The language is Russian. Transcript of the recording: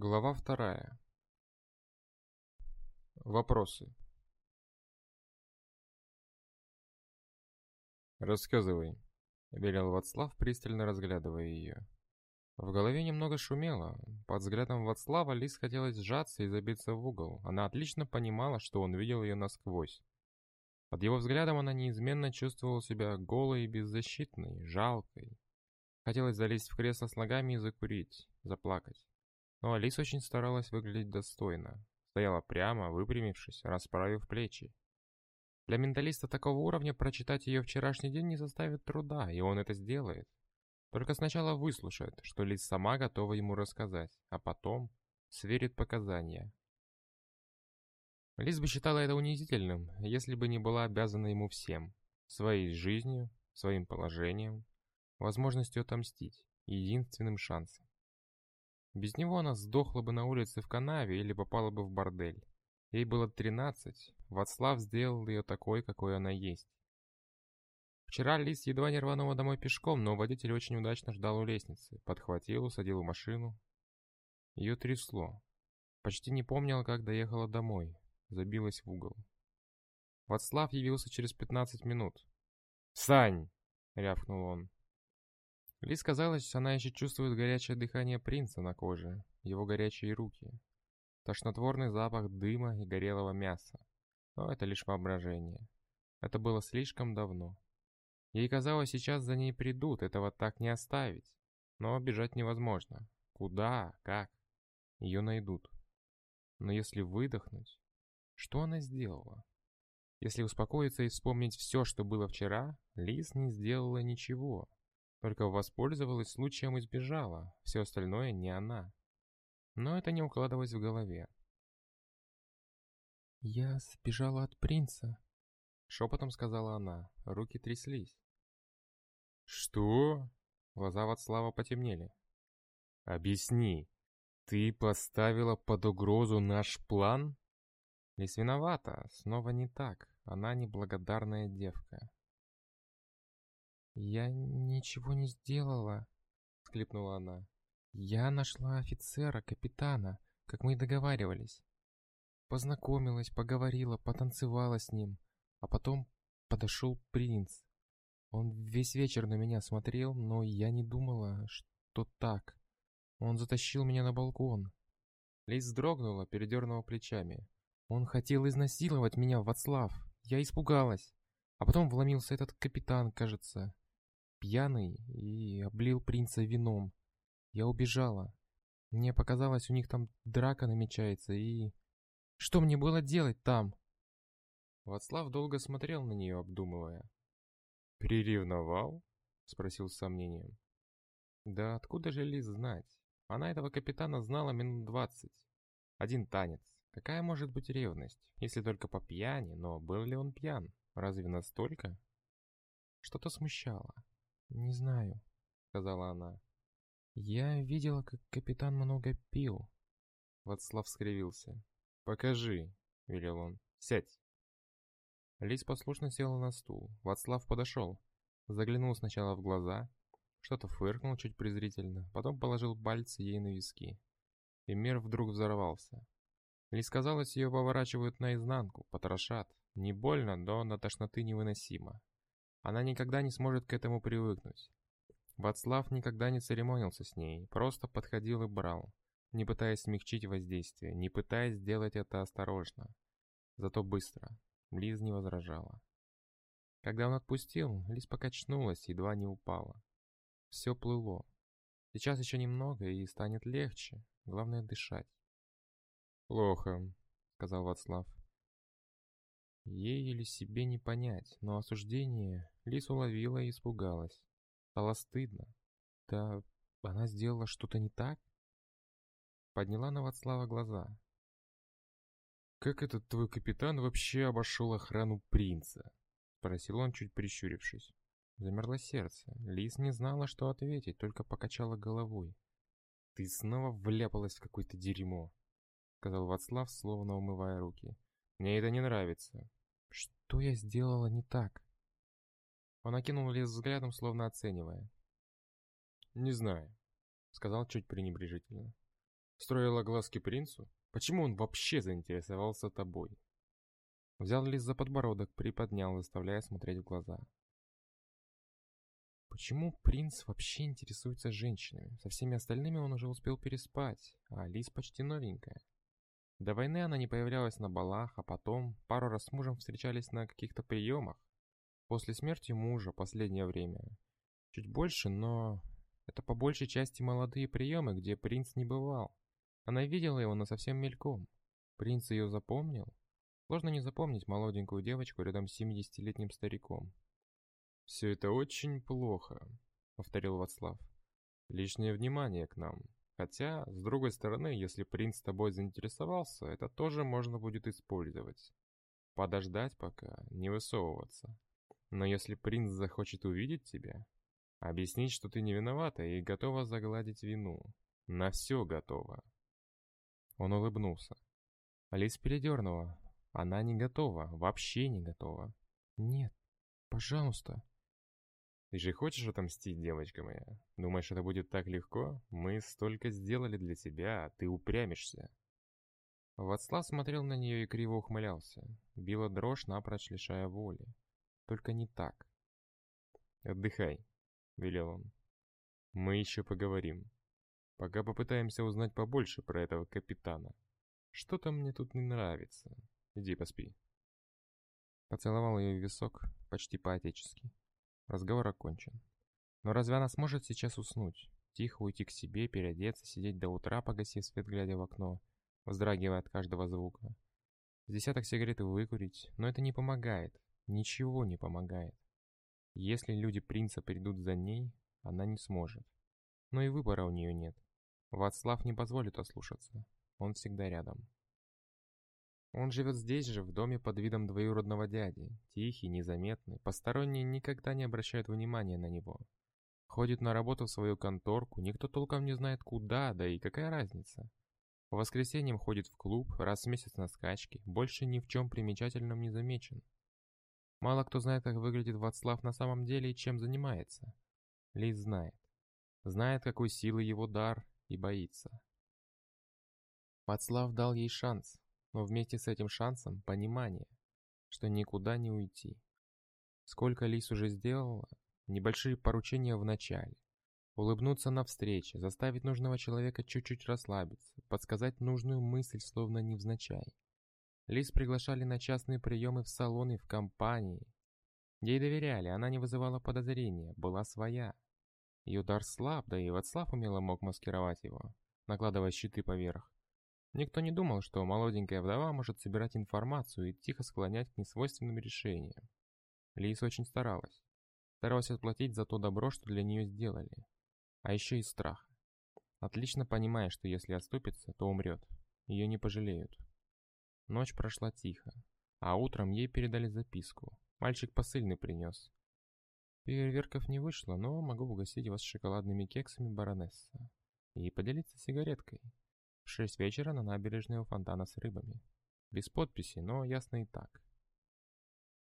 Глава вторая. Вопросы. «Рассказывай», — велел Вацлав, пристально разглядывая ее. В голове немного шумело. Под взглядом Вацлава Лис хотелось сжаться и забиться в угол. Она отлично понимала, что он видел ее насквозь. Под его взглядом она неизменно чувствовала себя голой и беззащитной, жалкой. Хотелось залезть в кресло с ногами и закурить, заплакать. Но Алиса очень старалась выглядеть достойно. Стояла прямо, выпрямившись, расправив плечи. Для менталиста такого уровня прочитать ее вчерашний день не составит труда, и он это сделает. Только сначала выслушает, что Лис сама готова ему рассказать, а потом сверит показания. Лис бы считала это унизительным, если бы не была обязана ему всем. Своей жизнью, своим положением, возможностью отомстить, единственным шансом. Без него она сдохла бы на улице в канаве или попала бы в бордель. Ей было 13, Вацлав сделал ее такой, какой она есть. Вчера Лис едва не рванула домой пешком, но водитель очень удачно ждал у лестницы, подхватил, усадил в машину. Ее трясло. Почти не помнила, как доехала домой, забилась в угол. Вацлав явился через 15 минут. «Сань!» — рявкнул он. Лиз казалось, она еще чувствует горячее дыхание принца на коже, его горячие руки. Тошнотворный запах дыма и горелого мяса. Но это лишь воображение. Это было слишком давно. Ей казалось, сейчас за ней придут, этого так не оставить. Но бежать невозможно. Куда? Как? Ее найдут. Но если выдохнуть... Что она сделала? Если успокоиться и вспомнить все, что было вчера, Лиз не сделала ничего. Только воспользовалась случаем и сбежала, все остальное не она. Но это не укладывалось в голове. «Я сбежала от принца», — шепотом сказала она, руки тряслись. «Что?» Глаза Вацлава потемнели. «Объясни, ты поставила под угрозу наш план?» Лис виновата, снова не так, она неблагодарная девка. «Я ничего не сделала», — склипнула она. «Я нашла офицера, капитана, как мы и договаривались. Познакомилась, поговорила, потанцевала с ним, а потом подошел принц. Он весь вечер на меня смотрел, но я не думала, что так. Он затащил меня на балкон». Лиз вздрогнула, передернула плечами. «Он хотел изнасиловать меня, Вацлав. Я испугалась. А потом вломился этот капитан, кажется пьяный и облил принца вином. Я убежала. Мне показалось, у них там драка намечается, и... Что мне было делать там? Вацлав долго смотрел на нее, обдумывая. «Приревновал?» — спросил с сомнением. «Да откуда же Лиз знать? Она этого капитана знала минут двадцать. Один танец. Какая может быть ревность, если только по пьяни, но был ли он пьян? Разве настолько?» Что-то смущало. «Не знаю», — сказала она. «Я видела, как капитан много пил». Вацлав скривился. «Покажи», — велел он. «Сядь». Лис послушно села на стул. Вацлав подошел. Заглянул сначала в глаза, что-то фыркнул чуть презрительно, потом положил пальцы ей на виски. И мир вдруг взорвался. Лис казалось, ее поворачивают наизнанку, потрошат. Не больно, но на тошноты невыносимо. Она никогда не сможет к этому привыкнуть. Вацлав никогда не церемонился с ней, просто подходил и брал, не пытаясь смягчить воздействие, не пытаясь сделать это осторожно. Зато быстро. Лиз не возражала. Когда он отпустил, Лиз покачнулась, едва не упала. Все плыло. Сейчас еще немного, и станет легче. Главное дышать. «Плохо», — сказал Вацлав. Ей или себе не понять, но осуждение Лис уловила и испугалась. Стало стыдно. Да она сделала что-то не так? Подняла на Вацлава глаза. «Как этот твой капитан вообще обошел охрану принца?» Спросил он, чуть прищурившись. Замерло сердце. Лис не знала, что ответить, только покачала головой. «Ты снова вляпалась в какое-то дерьмо», — сказал Вацлав, словно умывая руки. «Мне это не нравится. Что я сделала не так? Он окинул лес взглядом, словно оценивая. «Не знаю», — сказал чуть пренебрежительно. Строила глазки принцу? Почему он вообще заинтересовался тобой? Взял лист за подбородок, приподнял, заставляя смотреть в глаза. Почему принц вообще интересуется женщинами? Со всеми остальными он уже успел переспать, а Лис почти новенькая. До войны она не появлялась на балах, а потом пару раз с мужем встречались на каких-то приемах. После смерти мужа последнее время. Чуть больше, но это по большей части молодые приемы, где принц не бывал. Она видела его, но совсем мельком. Принц ее запомнил. Сложно не запомнить молоденькую девочку рядом с 70-летним стариком. «Все это очень плохо», — повторил Вацлав. «Лишнее внимание к нам. Хотя, с другой стороны, если принц тобой заинтересовался, это тоже можно будет использовать. Подождать пока, не высовываться. Но если принц захочет увидеть тебя, объяснить, что ты не виновата и готова загладить вину. На все готова. Он улыбнулся. Алис передернула. Она не готова, вообще не готова. Нет, пожалуйста. Ты же хочешь отомстить, девочка моя? Думаешь, это будет так легко? Мы столько сделали для тебя, а ты упрямишься. Вацлав смотрел на нее и криво ухмылялся. Била дрожь, напрочь лишая воли. Только не так. «Отдыхай», — велел он. «Мы еще поговорим». Пока попытаемся узнать побольше про этого капитана. Что-то мне тут не нравится. Иди поспи. Поцеловал ее в висок, почти по-отечески. Разговор окончен. Но разве она сможет сейчас уснуть? Тихо уйти к себе, переодеться, сидеть до утра, погасив свет, глядя в окно, вздрагивая от каждого звука. С десяток сигарет выкурить, но это не помогает. Ничего не помогает. Если люди принца придут за ней, она не сможет. Но и выбора у нее нет. Вацлав не позволит ослушаться. Он всегда рядом. Он живет здесь же, в доме под видом двоюродного дяди. Тихий, незаметный, посторонние никогда не обращают внимания на него. Ходит на работу в свою конторку, никто толком не знает куда, да и какая разница. По воскресеньям ходит в клуб, раз в месяц на скачки, больше ни в чем примечательном не замечен. Мало кто знает, как выглядит Вацлав на самом деле и чем занимается. Лиз знает. Знает, какой силы его дар, и боится. Вацлав дал ей шанс, но вместе с этим шансом понимание, что никуда не уйти. Сколько Лис уже сделала, небольшие поручения в начале. Улыбнуться на встрече, заставить нужного человека чуть-чуть расслабиться, подсказать нужную мысль, словно невзначай. Лис приглашали на частные приемы в салоны в компании. Ей доверяли, она не вызывала подозрения, была своя. Ее дар слаб, да и Вацлав умело мог маскировать его, накладывая щиты поверх. Никто не думал, что молоденькая вдова может собирать информацию и тихо склонять к несвойственным решениям. Лис очень старалась. Старалась отплатить за то добро, что для нее сделали. А еще и страх. Отлично понимая, что если отступится, то умрет. Ее не пожалеют. Ночь прошла тихо, а утром ей передали записку. Мальчик посыльный принес. Фейерверков не вышло, но могу угостить вас шоколадными кексами баронесса и поделиться сигареткой. В шесть вечера на набережной у фонтана с рыбами. Без подписи, но ясно и так.